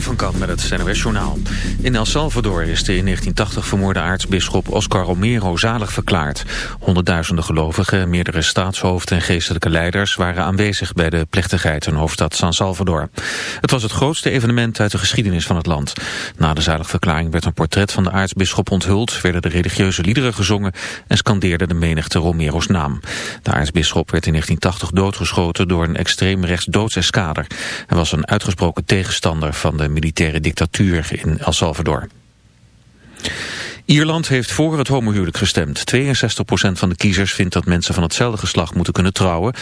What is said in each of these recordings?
Van Kamp met het NOS Journaal. In El Salvador is de in 1980 vermoorde aartsbisschop Oscar Romero zalig verklaard. Honderdduizenden gelovigen, meerdere staatshoofden en geestelijke leiders... waren aanwezig bij de plechtigheid in hoofdstad San Salvador. Het was het grootste evenement uit de geschiedenis van het land. Na de zaligverklaring werd een portret van de aartsbisschop onthuld... werden de religieuze liederen gezongen en scandeerde de menigte Romero's naam. De aartsbisschop werd in 1980 doodgeschoten door een extreemrechts doodseskader. Hij was een uitgesproken tegenstander van de militaire dictatuur in El Salvador. Ierland heeft voor het homohuwelijk gestemd. 62% van de kiezers vindt dat mensen van hetzelfde geslacht moeten kunnen trouwen.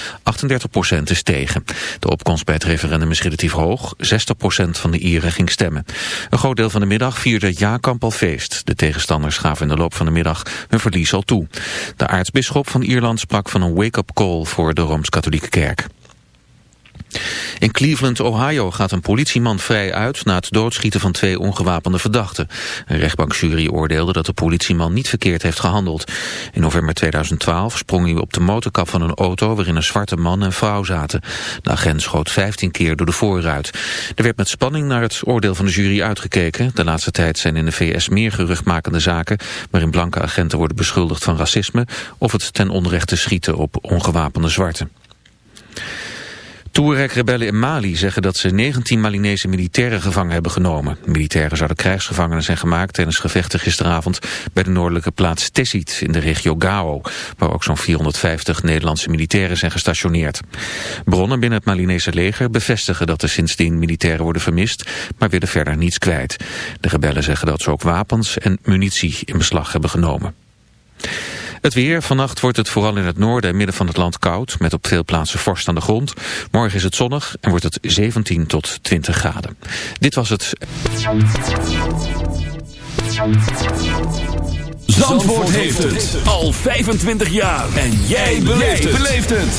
38% is tegen. De opkomst bij het referendum is relatief hoog. 60% van de Ieren ging stemmen. Een groot deel van de middag vierde het jaarkamp al feest. De tegenstanders gaven in de loop van de middag hun verlies al toe. De aartsbisschop van Ierland sprak van een wake-up call voor de Rooms-Katholieke Kerk. In Cleveland, Ohio gaat een politieman vrij uit na het doodschieten van twee ongewapende verdachten. Een rechtbankjury oordeelde dat de politieman niet verkeerd heeft gehandeld. In november 2012 sprong hij op de motorkap van een auto waarin een zwarte man en vrouw zaten. De agent schoot 15 keer door de voorruit. Er werd met spanning naar het oordeel van de jury uitgekeken. De laatste tijd zijn in de VS meer geruchtmakende zaken waarin blanke agenten worden beschuldigd van racisme of het ten onrechte schieten op ongewapende zwarten. Touareg-rebellen in Mali zeggen dat ze 19 Malinese militairen gevangen hebben genomen. militairen zouden krijgsgevangenen zijn gemaakt tijdens gevechten gisteravond bij de noordelijke plaats Tessit in de regio Gao, waar ook zo'n 450 Nederlandse militairen zijn gestationeerd. Bronnen binnen het Malinese leger bevestigen dat er sindsdien militairen worden vermist, maar willen verder niets kwijt. De rebellen zeggen dat ze ook wapens en munitie in beslag hebben genomen. Het weer. Vannacht wordt het vooral in het noorden en midden van het land koud. Met op veel plaatsen vorst aan de grond. Morgen is het zonnig en wordt het 17 tot 20 graden. Dit was het... Zandvoort heeft het al 25 jaar. En jij beleeft het.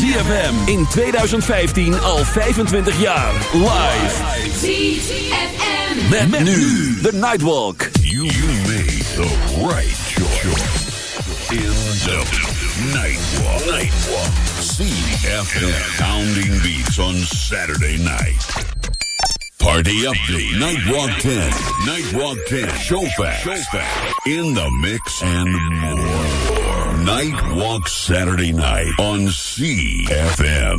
ZFM in 2015 al 25 jaar. Live. ZFM. Met, nu de Nightwalk. You made the right choice. In the Nightwalk. Nightwalk. CFM. Pounding beats on Saturday night. Party Update. Nightwalk 10. Nightwalk 10. Show facts. Show facts. In the mix and more. Nightwalk Saturday night on CFM.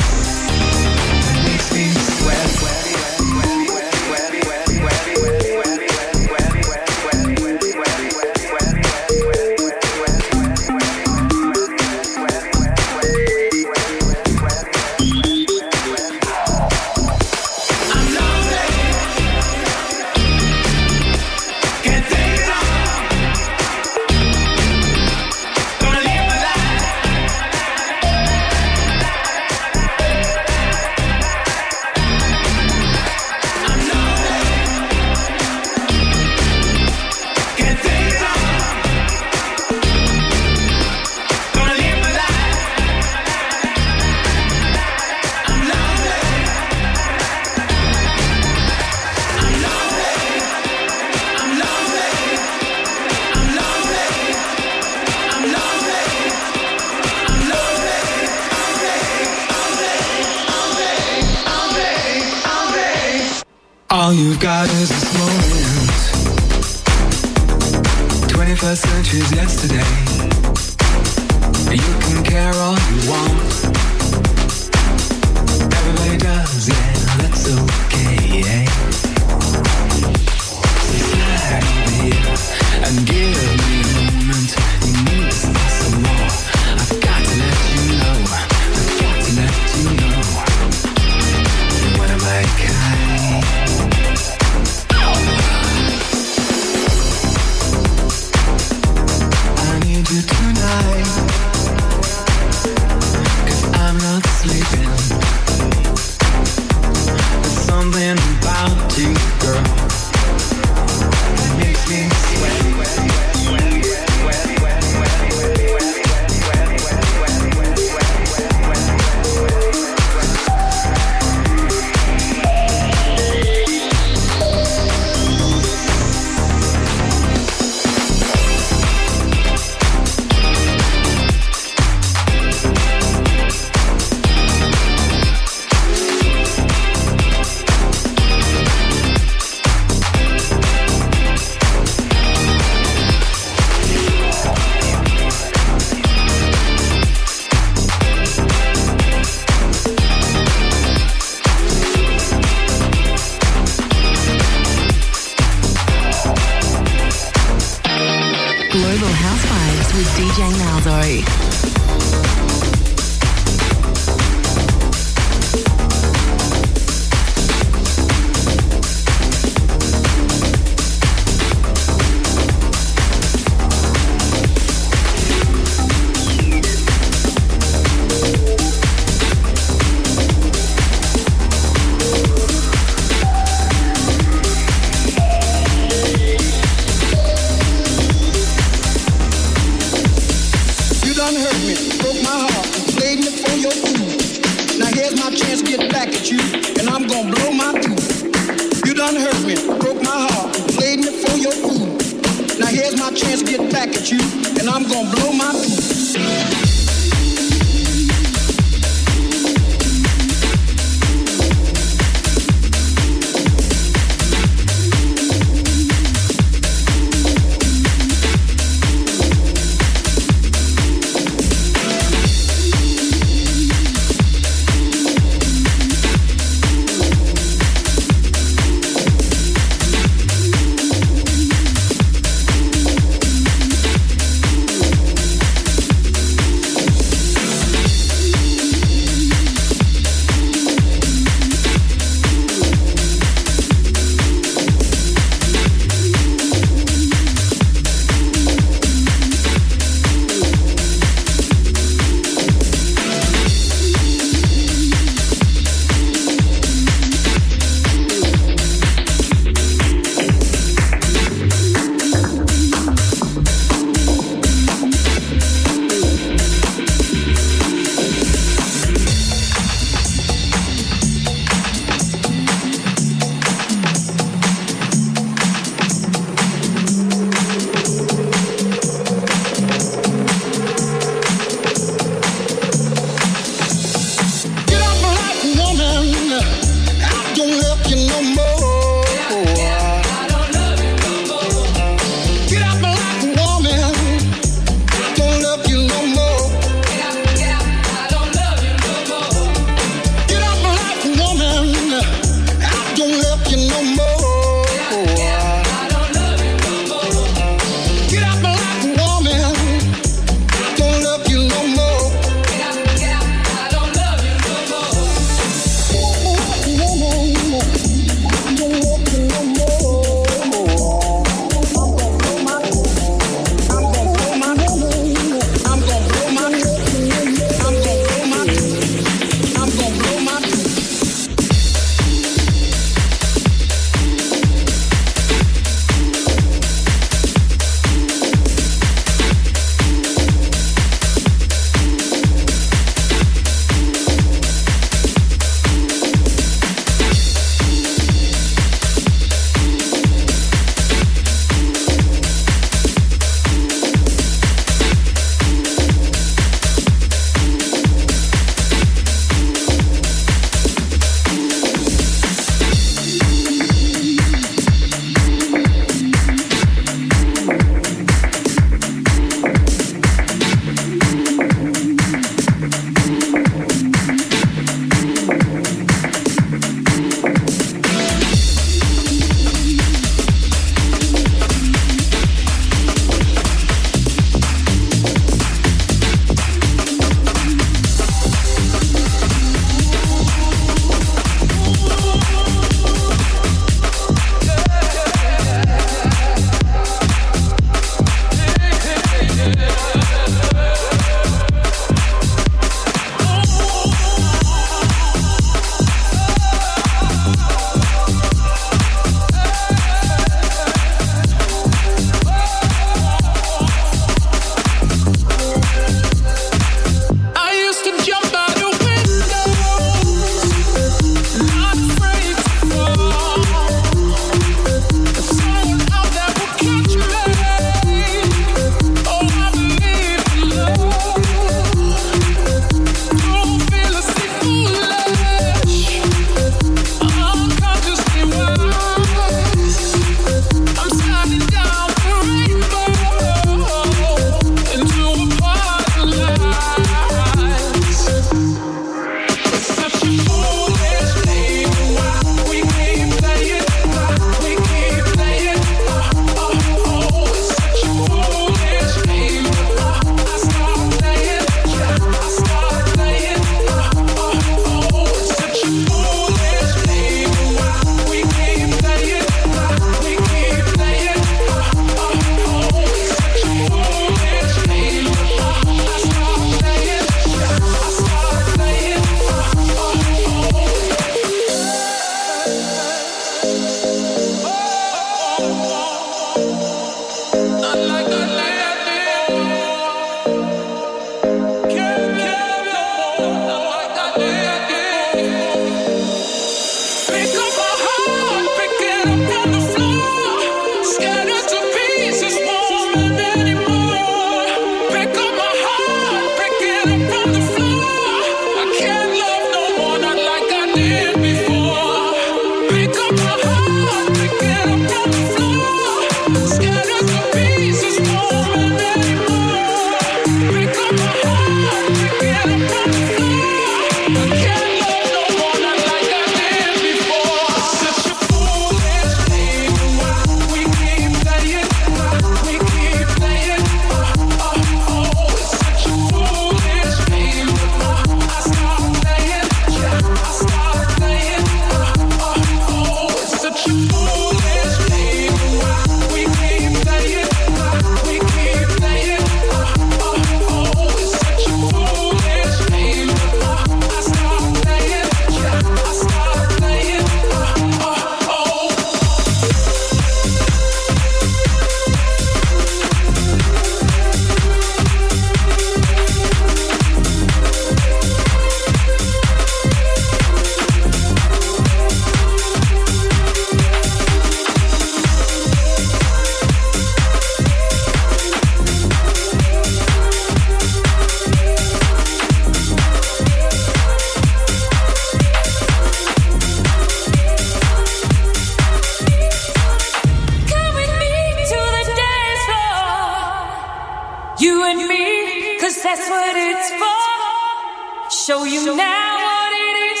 show you now what it is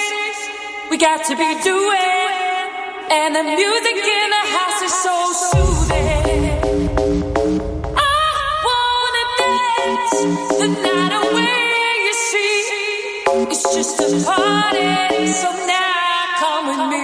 we got to be doing. And the music in the house is so soothing. I wanna dance the night away. You see, it's just a party, so now come with me.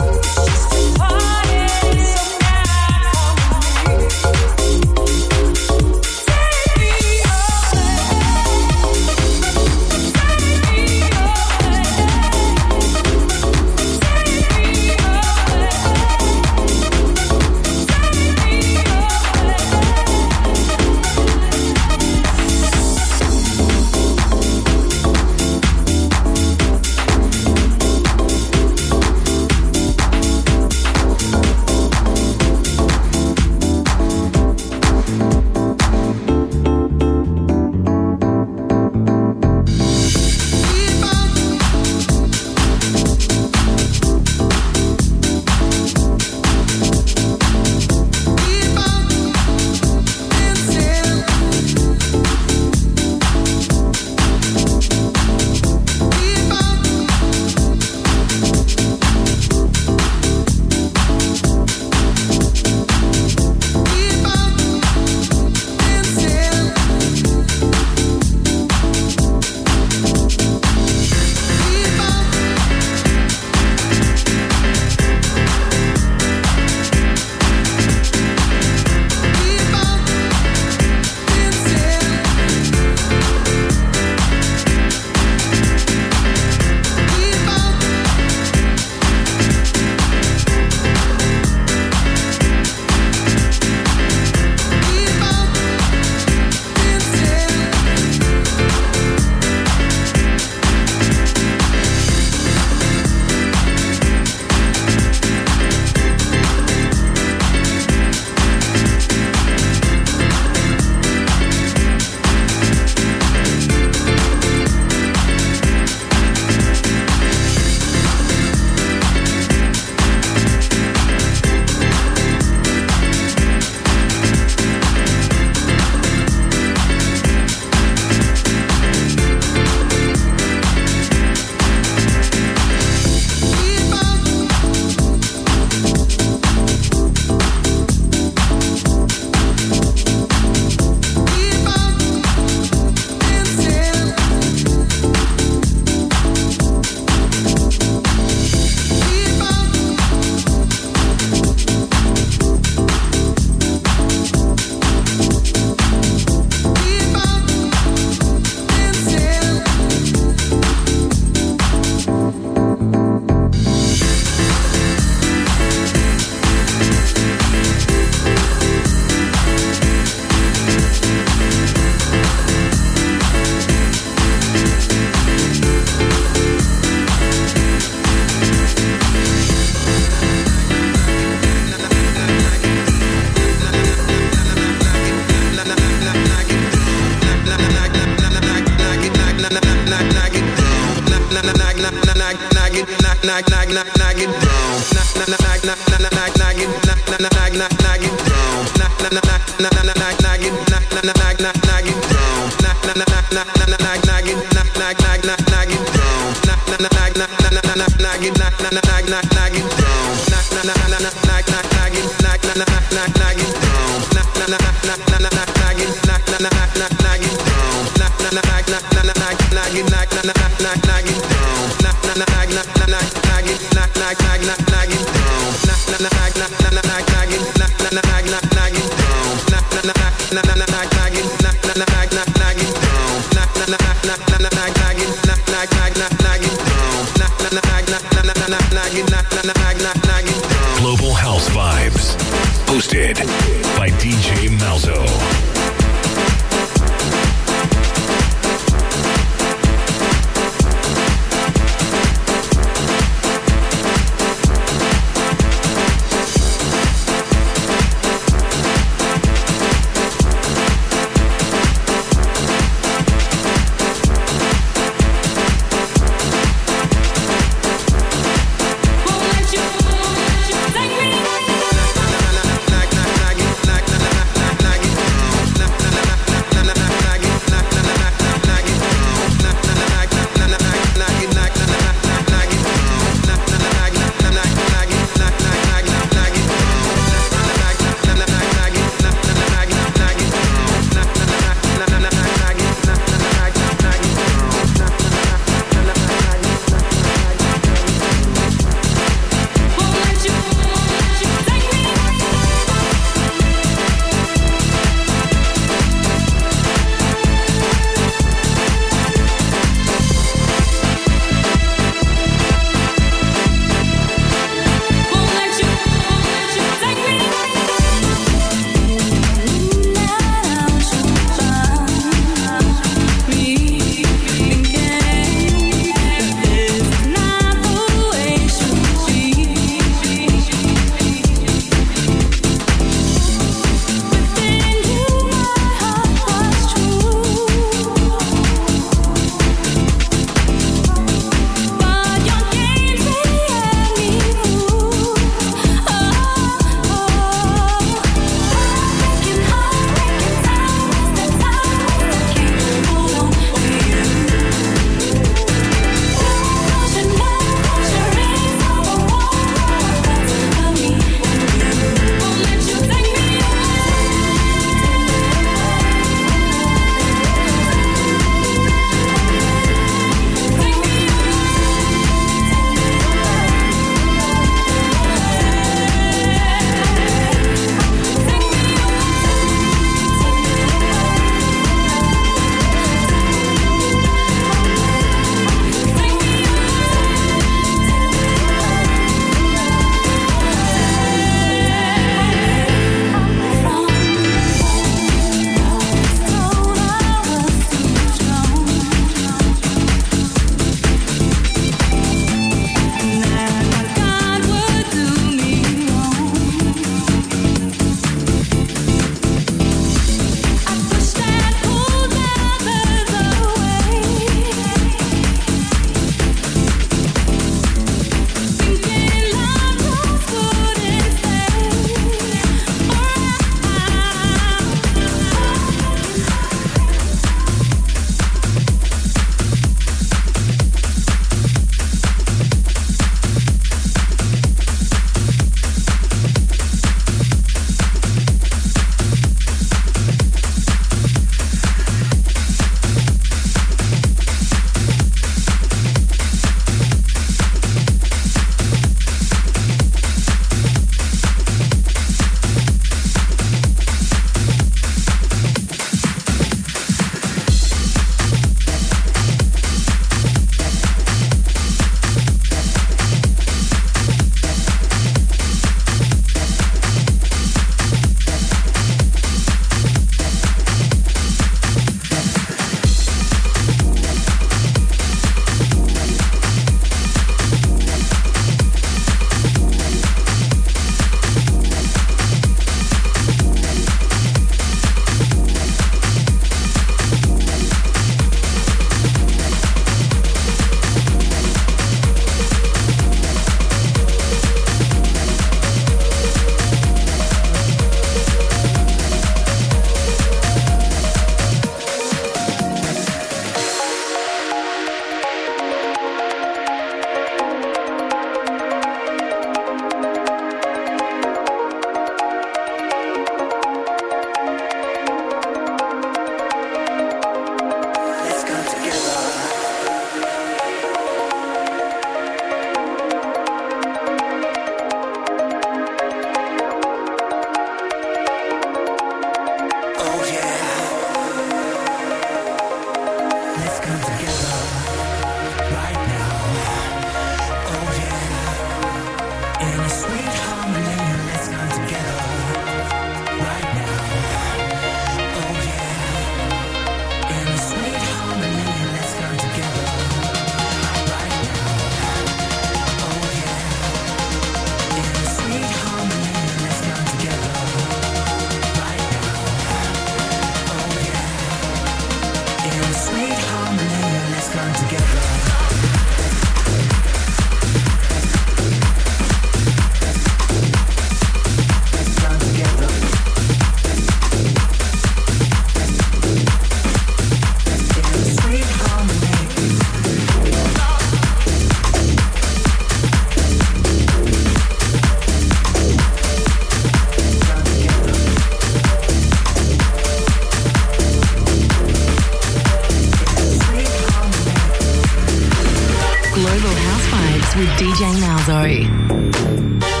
with DJ Malzo.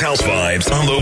house vibes on the